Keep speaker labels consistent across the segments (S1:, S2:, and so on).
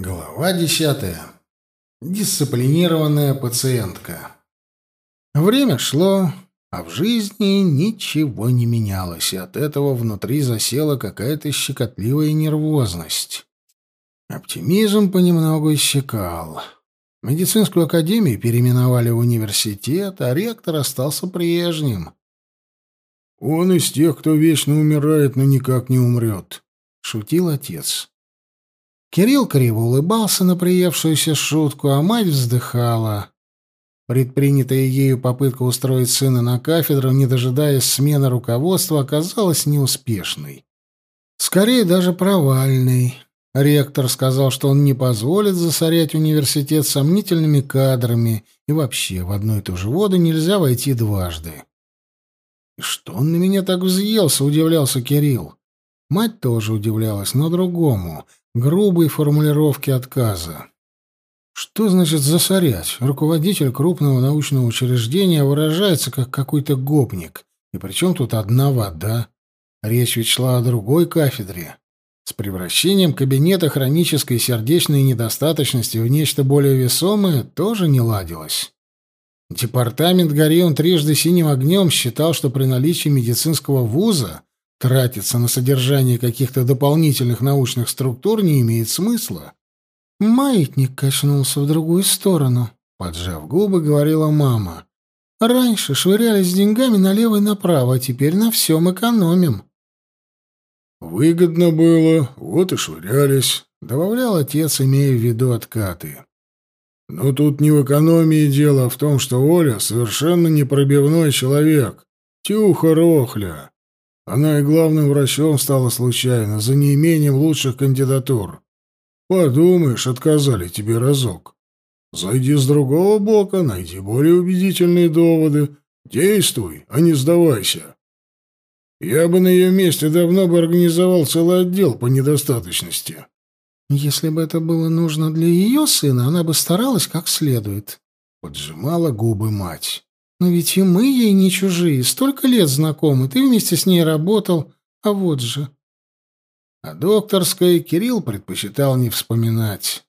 S1: Глава десятая. Дисциплинированная пациентка. Время шло, а в жизни ничего не менялось, и от этого внутри засела какая-то щекотливая нервозность. Оптимизм понемногу иссякал. Медицинскую академию переименовали в университет, а ректор остался прежним. «Он из тех, кто вечно умирает, но никак не умрет», — шутил отец. Кирилл криво улыбался на приевшуюся шутку, а мать вздыхала. Предпринятая ею попытка устроить сына на кафедру, не дожидаясь смены руководства, оказалась неуспешной. Скорее даже провальной. Ректор сказал, что он не позволит засорять университет сомнительными кадрами, и вообще в одну и ту же воду нельзя войти дважды. «Что он на меня так взъелся?» — удивлялся Кирилл. Мать тоже удивлялась, но другому — грубой формулировки отказа. Что значит засорять? Руководитель крупного научного учреждения выражается как какой-то гопник. И причем тут одна да? Речь ведь шла о другой кафедре. С превращением кабинета хронической сердечной недостаточности в нечто более весомое тоже не ладилось. Департамент Горион трижды синим огнем считал, что при наличии медицинского вуза Тратиться на содержание каких-то дополнительных научных структур не имеет смысла. Маятник качнулся в другую сторону, поджав губы, говорила мама. Раньше швырялись деньгами налево и направо, а теперь на всем экономим. Выгодно было, вот и швырялись, добавлял отец, имея в виду откаты. Но тут не в экономии дело, а в том, что Оля совершенно непробивной человек. Тюха-рохля. Она и главным врачом стала случайно, за неимением лучших кандидатур. Подумаешь, отказали тебе разок. Зайди с другого бока, найди более убедительные доводы. Действуй, а не сдавайся. Я бы на ее месте давно бы организовал целый отдел по недостаточности. Если бы это было нужно для ее сына, она бы старалась как следует. Поджимала губы мать. Но ведь и мы ей не чужие, столько лет знакомы, ты вместе с ней работал, а вот же. А докторской Кирилл предпочитал не вспоминать.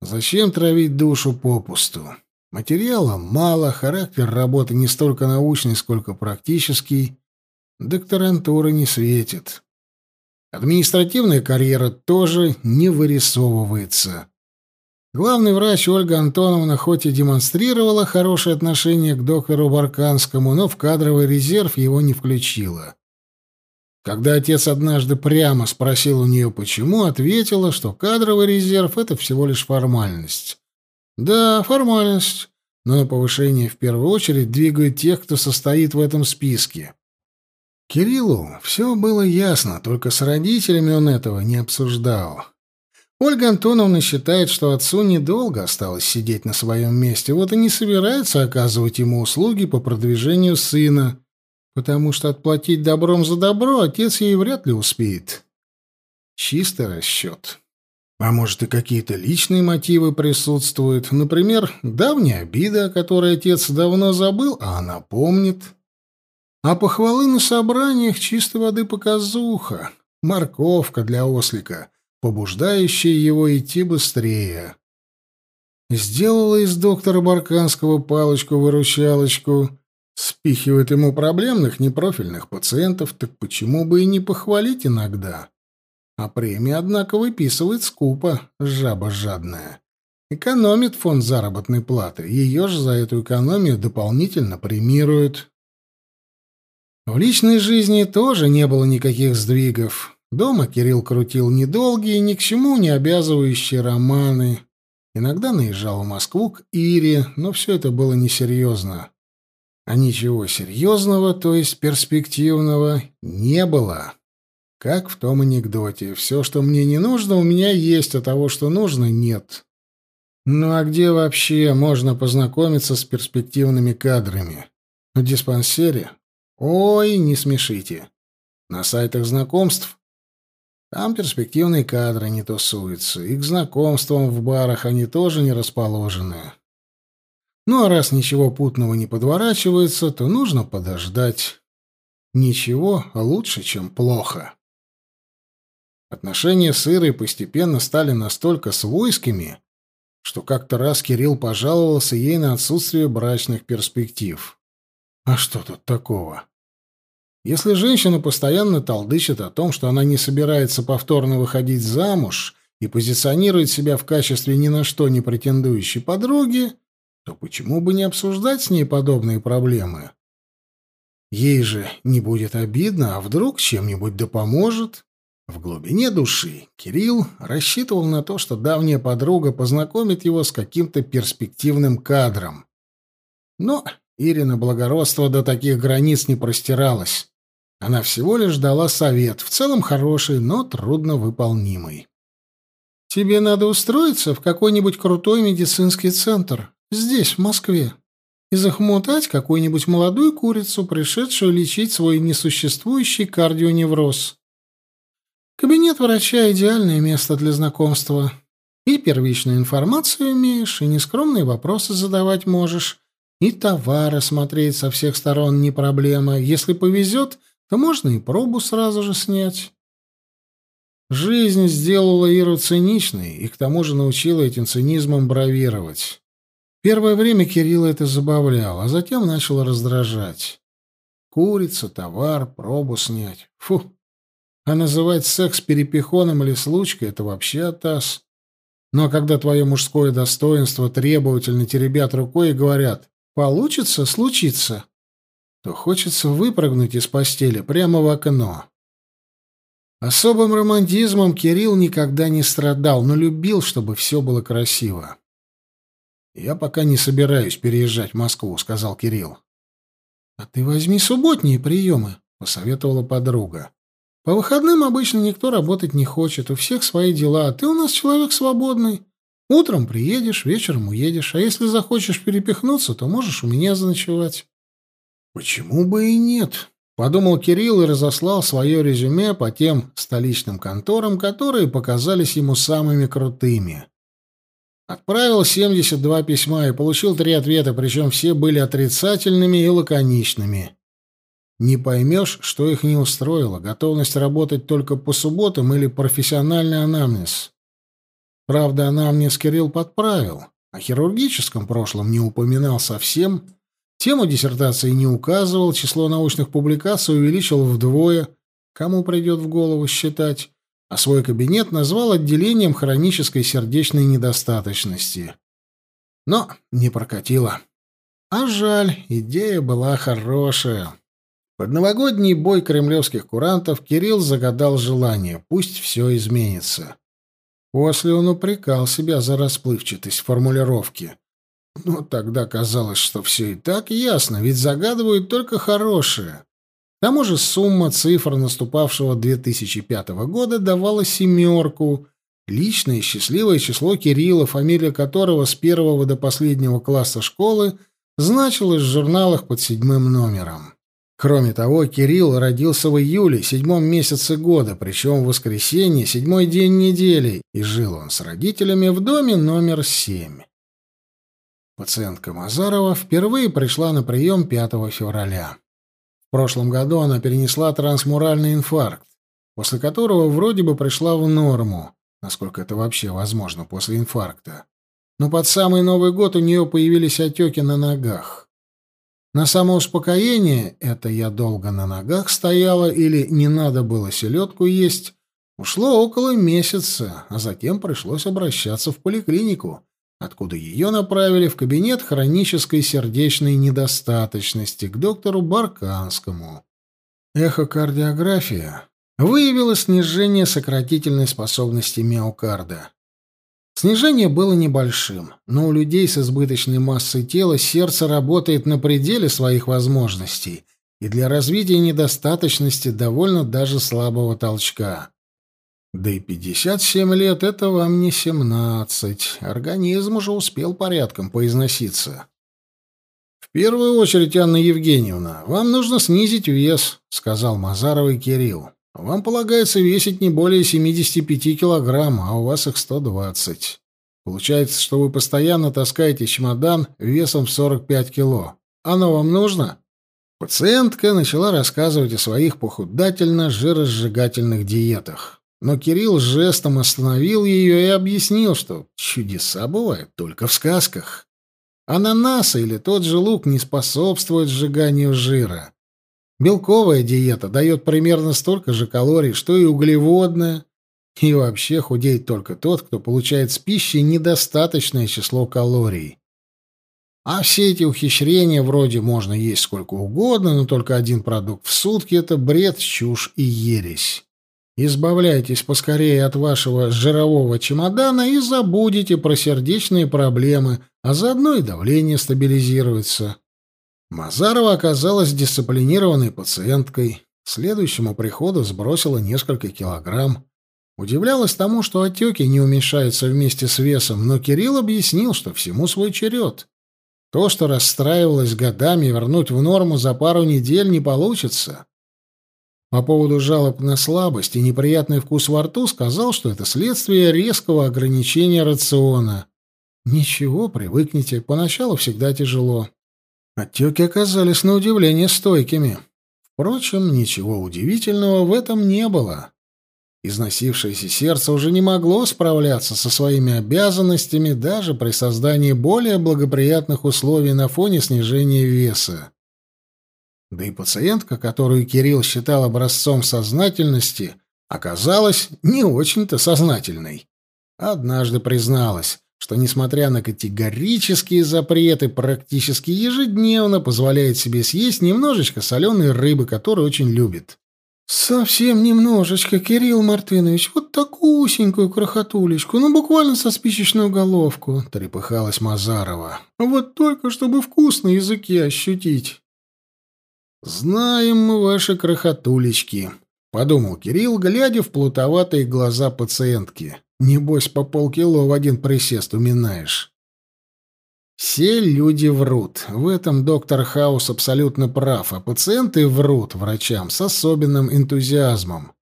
S1: Зачем травить душу попусту? Материала мало, характер работы не столько научный, сколько практический. Докторантура не светит. Административная карьера тоже не вырисовывается. Главный врач Ольга Антоновна хоть и демонстрировала хорошее отношение к доктору Барканскому, но в кадровый резерв его не включила. Когда отец однажды прямо спросил у нее почему, ответила, что кадровый резерв — это всего лишь формальность. Да, формальность, но на повышение в первую очередь двигают тех, кто состоит в этом списке. Кириллу все было ясно, только с родителями он этого не обсуждал. Ольга Антоновна считает, что отцу недолго осталось сидеть на своем месте, вот и не собирается оказывать ему услуги по продвижению сына, потому что отплатить добром за добро отец ей вряд ли успеет. Чистый расчет. А может, и какие-то личные мотивы присутствуют. Например, давняя обида, о которой отец давно забыл, а она помнит. А похвалы на собраниях чистой воды показуха. Морковка для ослика побуждающее его идти быстрее. Сделала из доктора Барканского палочку-выручалочку, спихивает ему проблемных непрофильных пациентов, так почему бы и не похвалить иногда? А премия, однако, выписывает скупо, жаба жадная. Экономит фонд заработной платы, ее же за эту экономию дополнительно премируют. В личной жизни тоже не было никаких сдвигов. Дома Кирилл крутил недолгие, ни к чему не обязывающие романы. Иногда наезжал в Москву к Ире, но все это было несерьезно. А ничего серьезного, то есть перспективного, не было. Как в том анекдоте. Все, что мне не нужно, у меня есть, а того, что нужно, нет. Ну а где вообще можно познакомиться с перспективными кадрами? В диспансере? Ой, не смешите. На сайтах знакомств? Там перспективные кадры не тусуются, и к знакомствам в барах они тоже не расположены. Ну а раз ничего путного не подворачивается, то нужно подождать. Ничего лучше, чем плохо. Отношения с Ирой постепенно стали настолько свойскими, что как-то раз Кирилл пожаловался ей на отсутствие брачных перспектив. А что тут такого? Если женщина постоянно толдычит о том, что она не собирается повторно выходить замуж и позиционирует себя в качестве ни на что не претендующей подруги, то почему бы не обсуждать с ней подобные проблемы? Ей же не будет обидно, а вдруг чем-нибудь да поможет? В глубине души Кирилл рассчитывал на то, что давняя подруга познакомит его с каким-то перспективным кадром. Но Ирина благородство до таких границ не простиралось. Она всего лишь дала совет, в целом хороший, но трудно выполнимый. «Тебе надо устроиться в какой-нибудь крутой медицинский центр, здесь, в Москве, и захмутать какую-нибудь молодую курицу, пришедшую лечить свой несуществующий кардионевроз. Кабинет врача — идеальное место для знакомства. И первичную информацию имеешь, и нескромные вопросы задавать можешь, и товары смотреть со всех сторон не проблема. Если повезет, то можно и пробу сразу же снять. Жизнь сделала Иру циничной и к тому же научила этим цинизмом бравировать. Первое время Кирилла это забавлял, а затем начал раздражать. Курица, товар, пробу снять. Фу, а называть секс перепихоном или случкой — это вообще атас. Но когда твое мужское достоинство требовательно теребят рукой и говорят «получится, случится», то хочется выпрыгнуть из постели прямо в окно. Особым романтизмом Кирилл никогда не страдал, но любил, чтобы все было красиво. «Я пока не собираюсь переезжать в Москву», — сказал Кирилл. «А ты возьми субботние приемы», — посоветовала подруга. По выходным обычно никто работать не хочет, у всех свои дела, а ты у нас человек свободный. Утром приедешь, вечером уедешь, а если захочешь перепихнуться, то можешь у меня заночевать». «Почему бы и нет?» — подумал Кирилл и разослал свое резюме по тем столичным конторам, которые показались ему самыми крутыми. Отправил 72 письма и получил три ответа, причем все были отрицательными и лаконичными. Не поймешь, что их не устроило, готовность работать только по субботам или профессиональный анамнез. Правда, анамнез Кирилл подправил, о хирургическом прошлом не упоминал совсем, тему диссертации не указывал, число научных публикаций увеличил вдвое, кому придет в голову считать, а свой кабинет назвал отделением хронической сердечной недостаточности. Но не прокатило. А жаль, идея была хорошая. Под новогодний бой кремлевских курантов Кирилл загадал желание, пусть все изменится. После он упрекал себя за расплывчатость формулировки. Но тогда казалось, что все и так ясно, ведь загадывают только хорошее. К тому же сумма цифр наступавшего 2005 года давала семерку, личное счастливое число Кирилла, фамилия которого с первого до последнего класса школы значилась в журналах под седьмым номером. Кроме того, Кирилл родился в июле, седьмом месяце года, причем в воскресенье, седьмой день недели, и жил он с родителями в доме номер семь. Пациентка Мазарова впервые пришла на прием 5 февраля. В прошлом году она перенесла трансмуральный инфаркт, после которого вроде бы пришла в норму, насколько это вообще возможно после инфаркта. Но под самый Новый год у нее появились отеки на ногах. На самоуспокоение это я долго на ногах стояла или не надо было селедку есть, ушло около месяца, а затем пришлось обращаться в поликлинику, откуда ее направили в кабинет хронической сердечной недостаточности к доктору Барканскому. Эхокардиография выявила снижение сократительной способности миокарда. Снижение было небольшим, но у людей с избыточной массой тела сердце работает на пределе своих возможностей, и для развития недостаточности довольно даже слабого толчка. Да и 57 лет — это вам не 17. Организм уже успел порядком поизноситься. «В первую очередь, Анна Евгеньевна, вам нужно снизить вес», — сказал Мазаровый Кирилл. Вам полагается весить не более 75 килограмм, а у вас их 120. Получается, что вы постоянно таскаете чемодан весом в 45 кило. Оно вам нужно? Пациентка начала рассказывать о своих похудательно-жиросжигательных диетах. Но Кирилл жестом остановил ее и объяснил, что чудеса бывают только в сказках. Ананасы или тот же лук не способствуют сжиганию жира. Белковая диета дает примерно столько же калорий, что и углеводная. И вообще худеет только тот, кто получает с пищей недостаточное число калорий. А все эти ухищрения вроде можно есть сколько угодно, но только один продукт в сутки — это бред, чушь и ересь. Избавляйтесь поскорее от вашего жирового чемодана и забудете про сердечные проблемы, а заодно и давление стабилизируется. Мазарова оказалась дисциплинированной пациенткой. К следующему приходу сбросила несколько килограмм. Удивлялась тому, что отеки не уменьшаются вместе с весом, но Кирилл объяснил, что всему свой черед. То, что расстраивалось годами, вернуть в норму за пару недель не получится. По поводу жалоб на слабость и неприятный вкус во рту сказал, что это следствие резкого ограничения рациона. Ничего, привыкните, поначалу всегда тяжело. Отеки оказались на удивление стойкими. Впрочем, ничего удивительного в этом не было. Износившееся сердце уже не могло справляться со своими обязанностями даже при создании более благоприятных условий на фоне снижения веса. Да и пациентка, которую Кирилл считал образцом сознательности, оказалась не очень-то сознательной. Однажды призналась, что, несмотря на категорические запреты, практически ежедневно позволяет себе съесть немножечко соленой рыбы, которую очень любит. «Совсем немножечко, Кирилл Мартынович, вот такусенькую крохотулечку, ну буквально со спичечную головку», — трепыхалась Мазарова. «Вот только, чтобы вкус на языке ощутить». «Знаем мы ваши крохотулечки», — подумал Кирилл, глядя в плутоватые глаза пациентки. «Небось, по полкило в один присест уминаешь». Все люди врут. В этом доктор Хаус абсолютно прав, а пациенты врут врачам с особенным энтузиазмом.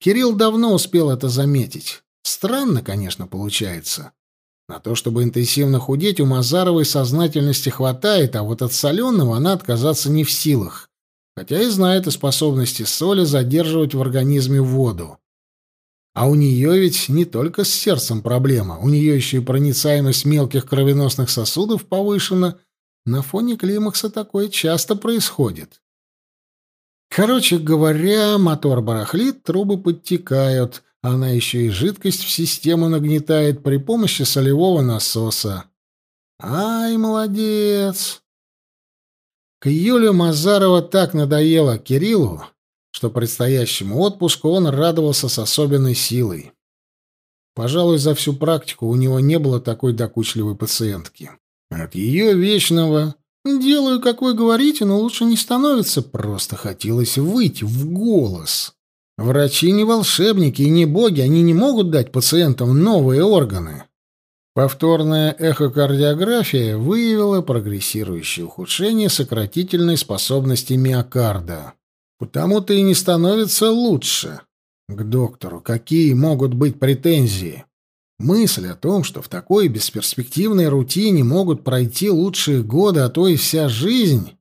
S1: Кирилл давно успел это заметить. Странно, конечно, получается. На то, чтобы интенсивно худеть, у Мазаровой сознательности хватает, а вот от соленого она отказаться не в силах, хотя и знает о способности соли задерживать в организме воду. А у нее ведь не только с сердцем проблема, у нее еще и проницаемость мелких кровеносных сосудов повышена. На фоне климакса такое часто происходит. Короче говоря, мотор барахлит, трубы подтекают, она еще и жидкость в систему нагнетает при помощи солевого насоса. Ай, молодец! К Юле Мазарова так надоело Кириллу, что предстоящему отпуску он радовался с особенной силой. Пожалуй, за всю практику у него не было такой докучливой пациентки. От ее вечного «делаю, как вы говорите, но лучше не становится» просто хотелось выйти в голос. Врачи не волшебники и не боги, они не могут дать пациентам новые органы. Повторная эхокардиография выявила прогрессирующее ухудшение сократительной способности миокарда. Потому-то и не становится лучше. К доктору какие могут быть претензии? Мысль о том, что в такой бесперспективной рутине могут пройти лучшие годы, а то и вся жизнь,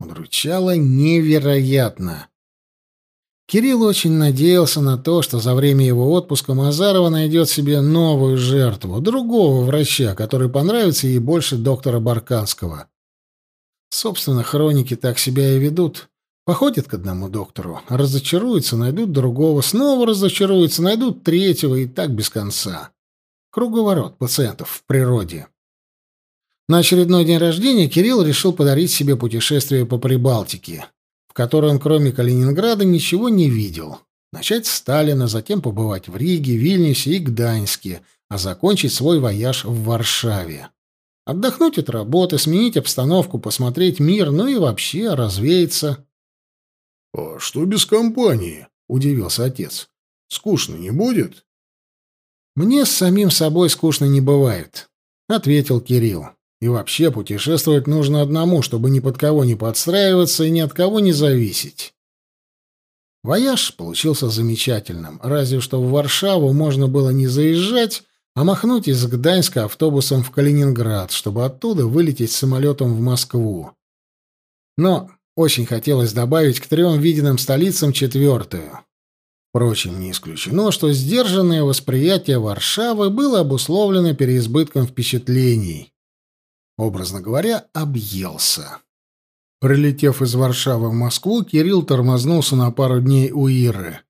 S1: удручала невероятно. Кирилл очень надеялся на то, что за время его отпуска Мазарова найдет себе новую жертву, другого врача, который понравится ей больше доктора Барканского. Собственно, хроники так себя и ведут. Походят к одному доктору, разочаруются, найдут другого, снова разочаруются, найдут третьего и так без конца. Круговорот пациентов в природе. На очередной день рождения Кирилл решил подарить себе путешествие по Прибалтике в которой он кроме Калининграда ничего не видел. Начать с Сталина, затем побывать в Риге, Вильнюсе и Гданьске, а закончить свой вояж в Варшаве. Отдохнуть от работы, сменить обстановку, посмотреть мир, ну и вообще развеяться.
S2: — А что без компании? — удивился отец. — Скучно не будет?
S1: — Мне с самим собой скучно не бывает, — ответил Кирилл. И вообще путешествовать нужно одному, чтобы ни под кого не подстраиваться и ни от кого не зависеть. Вояж получился замечательным, разве что в Варшаву можно было не заезжать, а махнуть из Гданьска автобусом в Калининград, чтобы оттуда вылететь самолетом в Москву. Но очень хотелось добавить к трем виденным столицам четвертую. Впрочем, не исключено, что сдержанное восприятие Варшавы было обусловлено переизбытком впечатлений. Образно говоря, объелся. Прилетев из Варшавы в Москву, Кирилл тормознулся на пару дней у Иры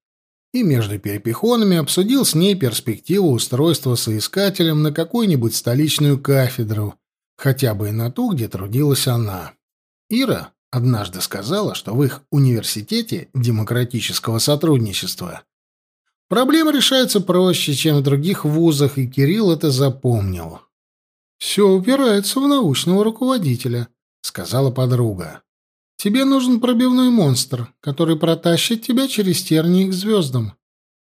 S1: и между перепихонами обсудил с ней перспективу устройства соискателем на какую-нибудь столичную кафедру, хотя бы и на ту, где трудилась она. Ира однажды сказала, что в их университете демократического сотрудничества проблемы решаются проще, чем в других вузах, и Кирилл это запомнил. «Все упирается в научного руководителя», — сказала подруга. «Тебе нужен пробивной монстр, который протащит тебя через тернии к звездам.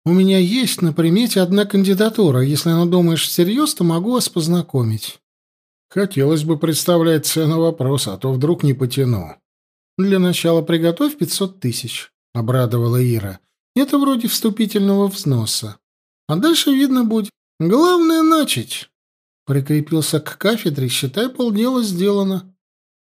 S1: У меня есть на примете одна кандидатура. Если надумаешь всерьез, то могу вас познакомить». «Хотелось бы представлять цену вопроса, а то вдруг не потяну». «Для начала приготовь пятьсот тысяч», — обрадовала Ира. «Это вроде вступительного взноса. А дальше видно будет. Главное — начать». Прикрепился к кафедре, считай, полдела сделано.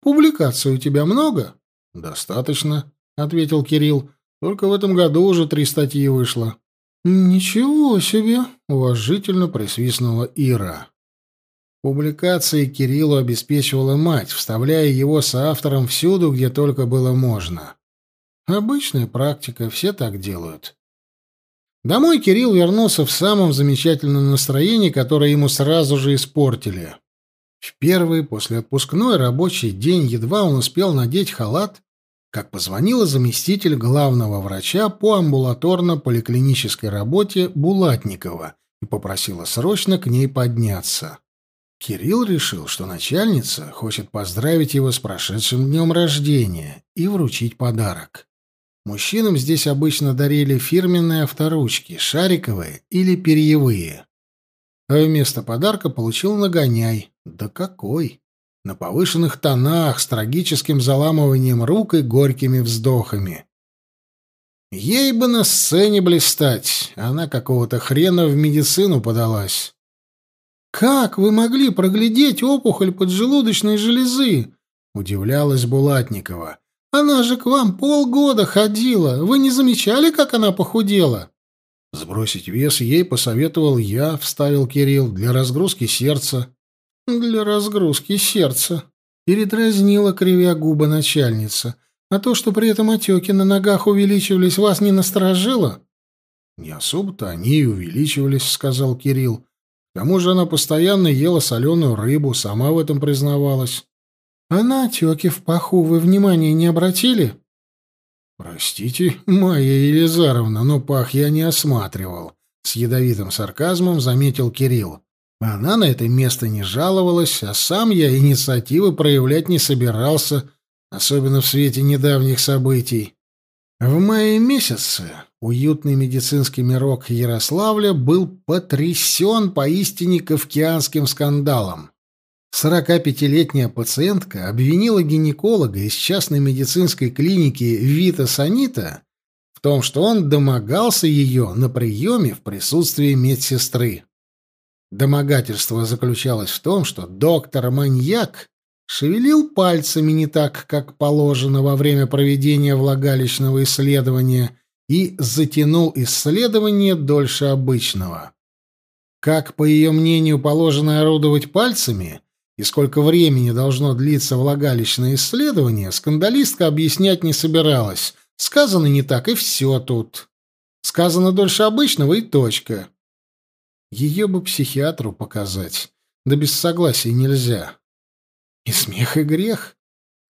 S1: Публикаций у тебя много? Достаточно, ответил Кирилл. Только в этом году уже три статьи вышло. Ничего себе, уважительно присвистнула Ира. Публикации Кириллу обеспечивала мать, вставляя его соавтором всюду, где только было можно. Обычная практика, все так делают. Домой Кирилл вернулся в самом замечательном настроении, которое ему сразу же испортили. В первый после отпускной рабочий день едва он успел надеть халат, как позвонила заместитель главного врача по амбулаторно-поликлинической работе Булатникова и попросила срочно к ней подняться. Кирилл решил, что начальница хочет поздравить его с прошедшим днем рождения и вручить подарок. Мужчинам здесь обычно дарили фирменные авторучки, шариковые или перьевые. А вместо подарка получил нагоняй. Да какой! На повышенных тонах, с трагическим заламыванием рук и горькими вздохами. Ей бы на сцене блистать, она какого-то хрена в медицину подалась. «Как вы могли проглядеть опухоль поджелудочной железы?» — удивлялась Булатникова. Она же к вам полгода ходила. Вы не замечали, как она похудела? Сбросить вес ей посоветовал я, вставил Кирилл, для разгрузки сердца. Для разгрузки сердца. Передразнила, кривя губы начальница. А то, что при этом отеки на ногах увеличивались, вас не насторожило? Не особо-то они и увеличивались, сказал Кирилл. К тому же она постоянно ела соленую рыбу, сама в этом признавалась. А на отеки в паху вы внимания не обратили? Простите, Майя Елизаровна, но пах я не осматривал. С ядовитым сарказмом заметил Кирилл. Она на это место не жаловалась, а сам я инициативы проявлять не собирался, особенно в свете недавних событий. В мае месяце уютный медицинский мирок Ярославля был потрясен поистине кавкианским скандалом. 45-летняя пациентка обвинила гинеколога из частной медицинской клиники Вита Санита в том, что он домогался ее на приеме в присутствии медсестры. Домогательство заключалось в том, что доктор-маньяк шевелил пальцами не так, как положено во время проведения влагалищного исследования и затянул исследование дольше обычного. Как, по ее мнению, положено орудовать пальцами – и сколько времени должно длиться влагалищное исследование, скандалистка объяснять не собиралась. Сказано не так, и все тут. Сказано дольше обычного, и точка. Ее бы психиатру показать. Да без согласия нельзя. И смех, и грех.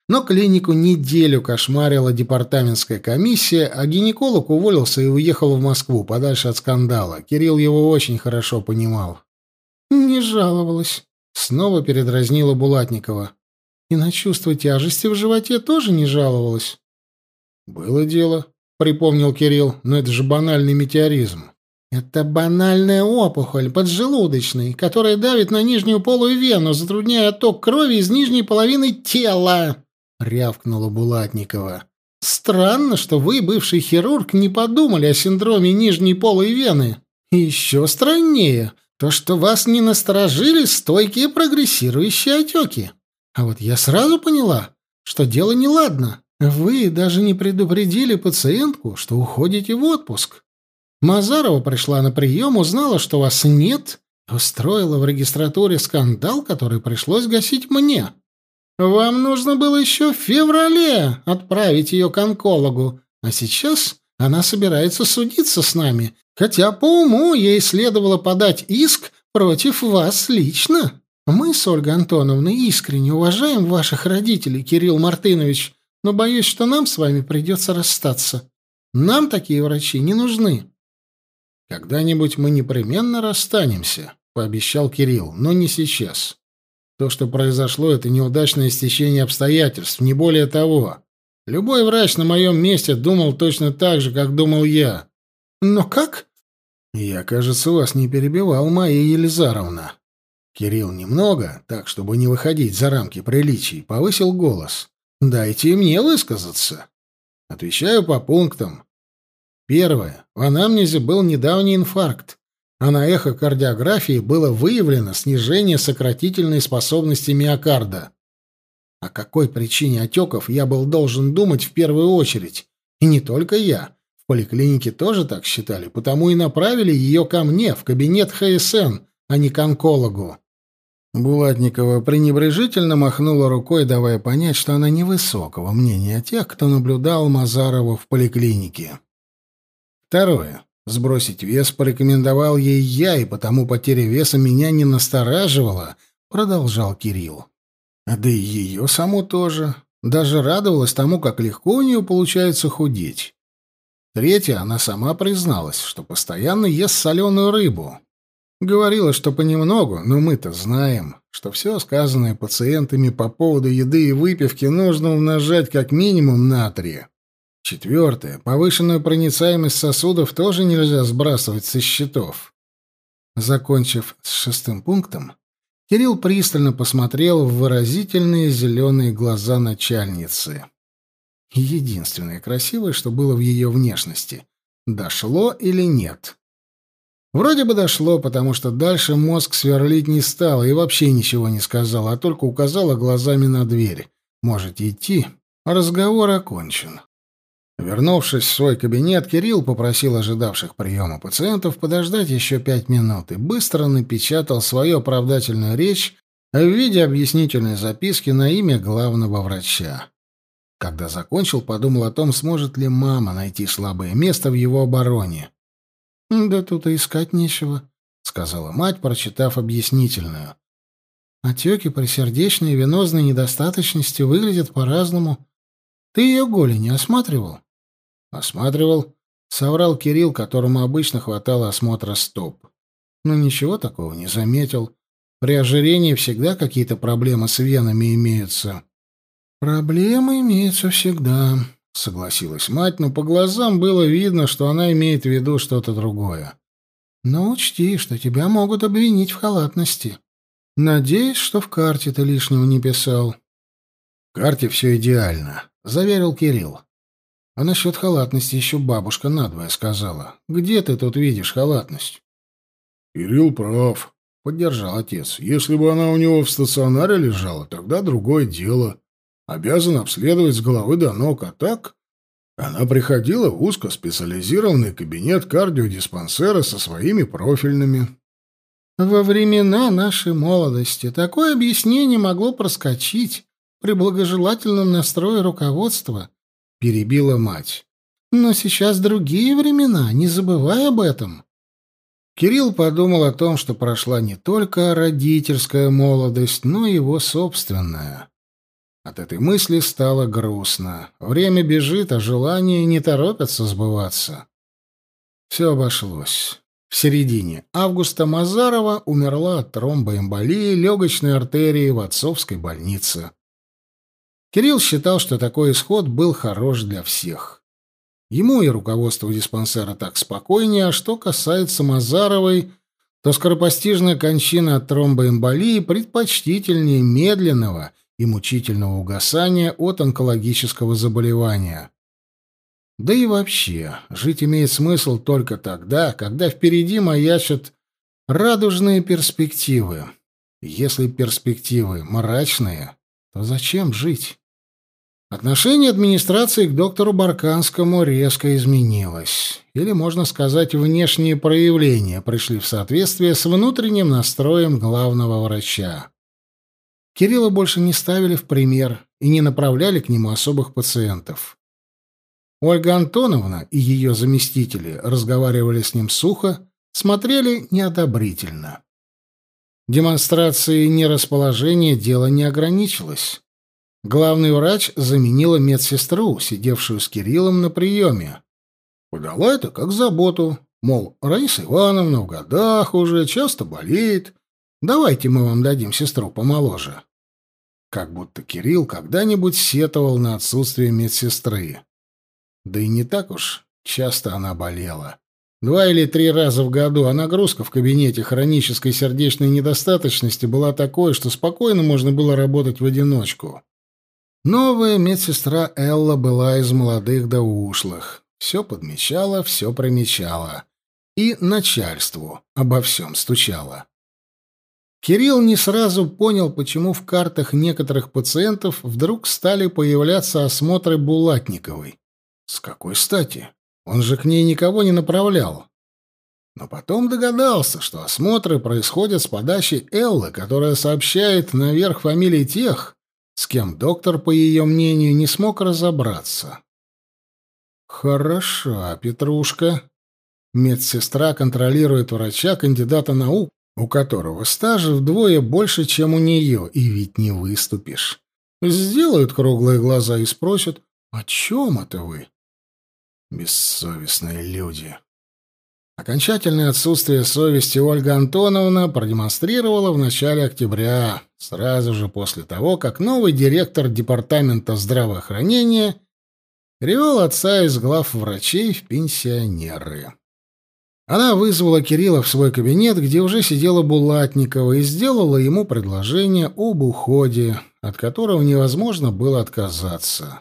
S1: Но клинику неделю кошмарила департаментская комиссия, а гинеколог уволился и уехал в Москву, подальше от скандала. Кирилл его очень хорошо понимал. «Не жаловалась», Снова передразнила Булатникова. И на чувство тяжести в животе тоже не жаловалась. «Было дело», — припомнил Кирилл, — «но это же банальный метеоризм». «Это банальная опухоль поджелудочной, которая давит на нижнюю полую вену, затрудняя отток крови из нижней половины тела», — рявкнула Булатникова. «Странно, что вы, бывший хирург, не подумали о синдроме нижней полой вены. И еще страннее, то, что вас не насторожили стойкие прогрессирующие отеки. А вот я сразу поняла, что дело неладно. Вы даже не предупредили пациентку, что уходите в отпуск.
S3: Мазарова пришла на прием, узнала, что вас нет, устроила в регистратуре скандал, который пришлось гасить мне. Вам нужно было еще в феврале отправить ее к онкологу, а сейчас она собирается судиться с нами, хотя по уму ей следовало подать иск против вас лично. Мы с Ольгой Антоновной искренне уважаем ваших родителей, Кирилл Мартынович, но боюсь, что нам с вами придется расстаться. Нам такие врачи не нужны.
S1: Когда-нибудь мы непременно расстанемся, пообещал Кирилл, но не сейчас. То, что произошло, это неудачное стечение обстоятельств, не более того. Любой врач на моем месте думал точно так же, как думал я.
S3: Но как?
S1: Я, кажется, вас не перебивал, Майя Елизаровна. Кирилл немного, так, чтобы не выходить за рамки приличий, повысил голос. Дайте мне высказаться. Отвечаю по пунктам. Первое. В анамнезе был недавний инфаркт, а на эхокардиографии было выявлено снижение сократительной способности миокарда. О какой причине отеков я был должен думать в первую очередь. И не только я. Поликлинике тоже так считали, потому и направили ее ко мне, в кабинет ХСН, а не к онкологу. Булатникова пренебрежительно махнула рукой, давая понять, что она невысокого мнения о тех, кто наблюдал Мазарова в поликлинике. Второе. Сбросить вес порекомендовал ей я, и потому потеря веса меня не настораживала, продолжал Кирилл. А да и ее саму тоже. Даже радовалась тому, как легко у нее получается худеть. Третье, она сама призналась, что постоянно ест соленую рыбу. Говорила, что понемногу, но мы-то знаем, что все сказанное пациентами по поводу еды и выпивки нужно умножать как минимум на три. Четвертое. Повышенную проницаемость сосудов тоже нельзя сбрасывать со счетов. Закончив с шестым пунктом, Кирилл пристально посмотрел в выразительные зеленые глаза начальницы. Единственное красивое, что было в ее внешности. Дошло или нет? Вроде бы дошло, потому что дальше мозг сверлить не стал и вообще ничего не сказал, а только указала глазами на дверь. Можете идти, разговор окончен. Вернувшись в свой кабинет, Кирилл попросил ожидавших приема пациентов подождать еще пять минут и быстро напечатал свою оправдательную речь в виде объяснительной записки на имя главного врача. Когда закончил, подумал о том, сможет ли мама найти слабое место в его обороне.
S3: «Да тут и искать нечего», — сказала мать, прочитав объяснительную. «Отеки при сердечной и венозной недостаточности выглядят по-разному. Ты ее голень не осматривал?»
S1: Осматривал. Соврал Кирилл, которому обычно хватало осмотра стоп. Но ничего такого не заметил. При ожирении всегда какие-то проблемы с венами имеются.
S3: «Проблемы имеются всегда», — согласилась мать, но по глазам было видно, что она имеет в виду что-то другое. «Но учти, что тебя могут обвинить в халатности. Надеюсь, что в карте ты лишнего не писал».
S1: «В карте все идеально», — заверил Кирилл. А насчет халатности еще бабушка надвое сказала. Где ты тут видишь халатность? — Кирилл прав, — поддержал отец. — Если бы она у него в стационаре лежала, тогда другое дело. Обязан обследовать с головы до ног, а так... Она приходила в узкоспециализированный кабинет кардиодиспансера со своими профильными.
S3: Во времена нашей молодости такое объяснение могло проскочить при благожелательном настрое руководства перебила мать. Но сейчас другие времена, не забывай об этом. Кирилл подумал о том, что прошла не только родительская молодость, но и его собственная. От этой мысли стало грустно. Время бежит, а желания не торопятся сбываться. Все обошлось. В середине августа Мазарова умерла от тромбоэмболии легочной артерии в отцовской больнице. Кирилл считал, что такой исход был хорош для всех. Ему и руководству диспансера так спокойнее, а что касается Мазаровой, то скоропостижная кончина от тромбоэмболии предпочтительнее медленного и мучительного угасания от онкологического заболевания. Да и вообще, жить имеет смысл только тогда, когда впереди маячат радужные перспективы. Если перспективы мрачные, то зачем жить? Отношение администрации к доктору Барканскому резко изменилось. Или, можно сказать, внешние проявления пришли в соответствие с внутренним настроем главного врача. Кирилла больше не ставили в пример и не направляли к нему особых пациентов. Ольга Антоновна и ее заместители разговаривали с ним сухо, смотрели неодобрительно. Демонстрацией нерасположения дело не ограничилось. Главный врач заменила медсестру, сидевшую с Кириллом на приеме. Подала это как заботу. Мол, Раиса Ивановна в годах уже, часто болеет. Давайте мы вам дадим сестру помоложе. Как будто Кирилл когда-нибудь сетовал на отсутствие медсестры. Да и не так уж часто она болела. Два или три раза в году, а нагрузка в кабинете хронической сердечной недостаточности была такой, что спокойно можно было работать в одиночку. Новая медсестра Элла была из молодых до ушлых. Все подмечала, все промечала. И начальству обо всем стучала. Кирилл не сразу понял, почему в картах некоторых пациентов вдруг стали появляться осмотры Булатниковой. С какой стати? Он же к ней никого не направлял. Но потом догадался, что осмотры происходят с подачи Эллы, которая сообщает наверх фамилии тех, с кем доктор, по ее мнению, не смог разобраться. «Хороша, Петрушка». Медсестра контролирует врача, кандидата наук, у которого стажа вдвое больше, чем у нее, и ведь не выступишь. Сделают круглые глаза и спросят, «О чем это вы?» Бессовестные люди. Окончательное отсутствие совести Ольга Антоновна продемонстрировала в начале октября, сразу же после того, как новый директор департамента здравоохранения перевел отца из глав врачей в пенсионеры. Она вызвала Кирилла в свой кабинет, где уже сидела Булатникова, и сделала ему предложение об уходе, от которого невозможно было отказаться.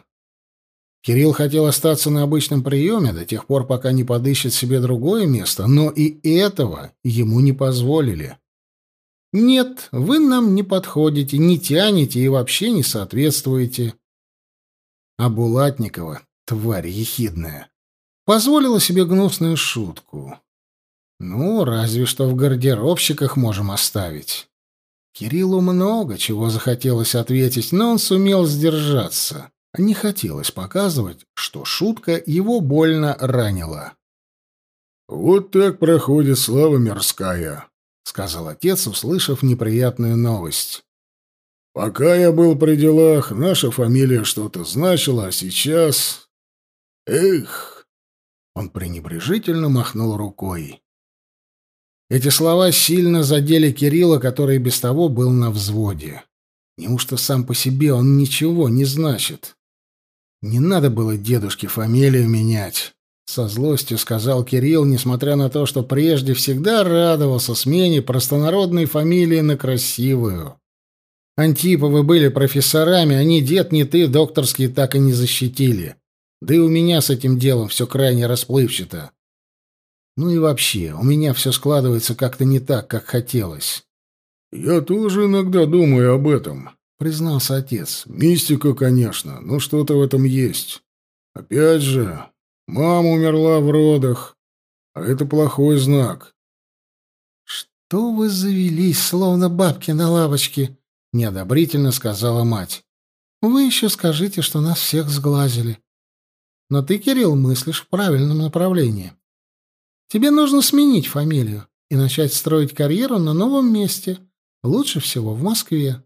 S3: Кирилл хотел остаться на обычном приеме до тех пор, пока не подыщет себе другое место, но и этого ему не позволили. «Нет, вы нам не подходите, не тянете и вообще не соответствуете». А Булатникова, тварь ехидная, позволила себе гнусную шутку. «Ну, разве что в гардеробщиках можем оставить». Кириллу много чего захотелось ответить, но он сумел сдержаться. Не хотелось показывать, что шутка его больно ранила.
S1: «Вот так проходит слава мирская», —
S3: сказал отец, услышав неприятную новость.
S1: «Пока я был при делах, наша фамилия что-то значила, а сейчас... Эх!»
S3: Он пренебрежительно махнул рукой. Эти слова сильно задели Кирилла, который без того был на взводе. Неужто сам по себе он ничего не значит? Не надо было дедушке фамилию менять. Со злостью сказал Кирилл, несмотря на то, что прежде всегда радовался смене простонародной фамилии на красивую. Антиповы были профессорами, они дед не ты докторские так и не защитили. Да и у меня с этим делом все крайне расплывчато. Ну и вообще, у меня все складывается как-то не так, как хотелось.
S1: «Я тоже иногда думаю об этом»,
S3: признался отец.
S1: «Мистика, конечно, но что-то в этом есть. Опять же, мама умерла в родах, а это плохой знак».
S3: «Что вы завелись, словно бабки на лавочке?» — неодобрительно сказала мать. «Вы еще скажите, что нас всех сглазили. Но ты, Кирилл, мыслишь в правильном направлении. Тебе нужно сменить фамилию и начать строить карьеру на новом месте, лучше всего в Москве.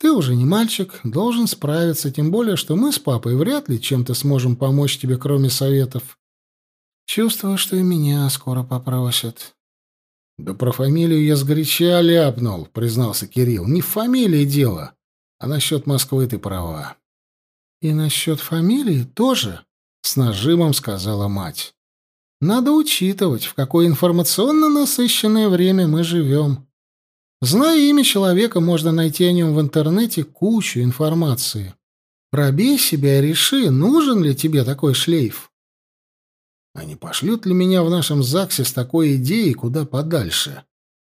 S3: Ты уже не мальчик, должен справиться, тем более, что мы с папой вряд ли чем-то сможем помочь тебе, кроме советов. Чувствую, что и меня скоро попросят. Да про фамилию я сгоряча ляпнул, признался Кирилл. Не в фамилии дело, а насчет Москвы ты права. И насчет фамилии тоже, с нажимом сказала мать. Надо учитывать, в какое информационно насыщенное время мы живем. Зная имя человека, можно найти о нем в интернете кучу информации. Пробей себя и реши, нужен ли тебе такой шлейф. А не пошлют ли меня в нашем ЗАГСе с такой идеей куда подальше?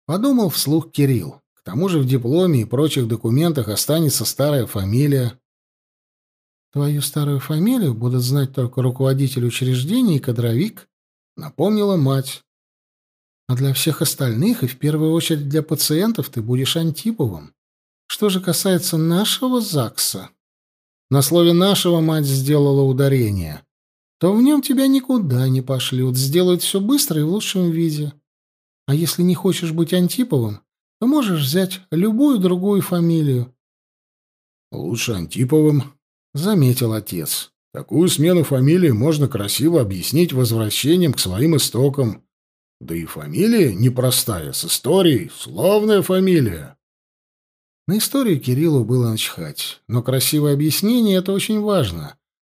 S3: Подумал вслух Кирилл. К тому же в дипломе и прочих документах останется старая фамилия. Твою старую фамилию будут знать только руководитель учреждения и кадровик, напомнила мать. А для всех остальных, и в первую очередь для пациентов, ты будешь Антиповым. Что же касается нашего ЗАГСа, на слове «нашего» мать сделала ударение, то в нем тебя никуда не пошлют, сделают все быстро и в лучшем виде. А если не хочешь быть Антиповым, то можешь взять любую другую фамилию.
S1: «Лучше Антиповым», — заметил отец. «Такую смену фамилии можно красиво объяснить возвращением к своим истокам. Да и фамилия непростая, с историей, славная фамилия».
S3: На историю Кириллу было начхать, но красивое объяснение — это очень важно.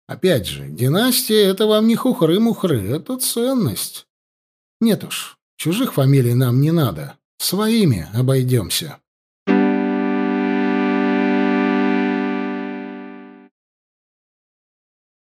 S3: Опять же, династия — это вам не хухры-мухры, это ценность. Нет уж, чужих фамилий нам не надо, своими обойдемся.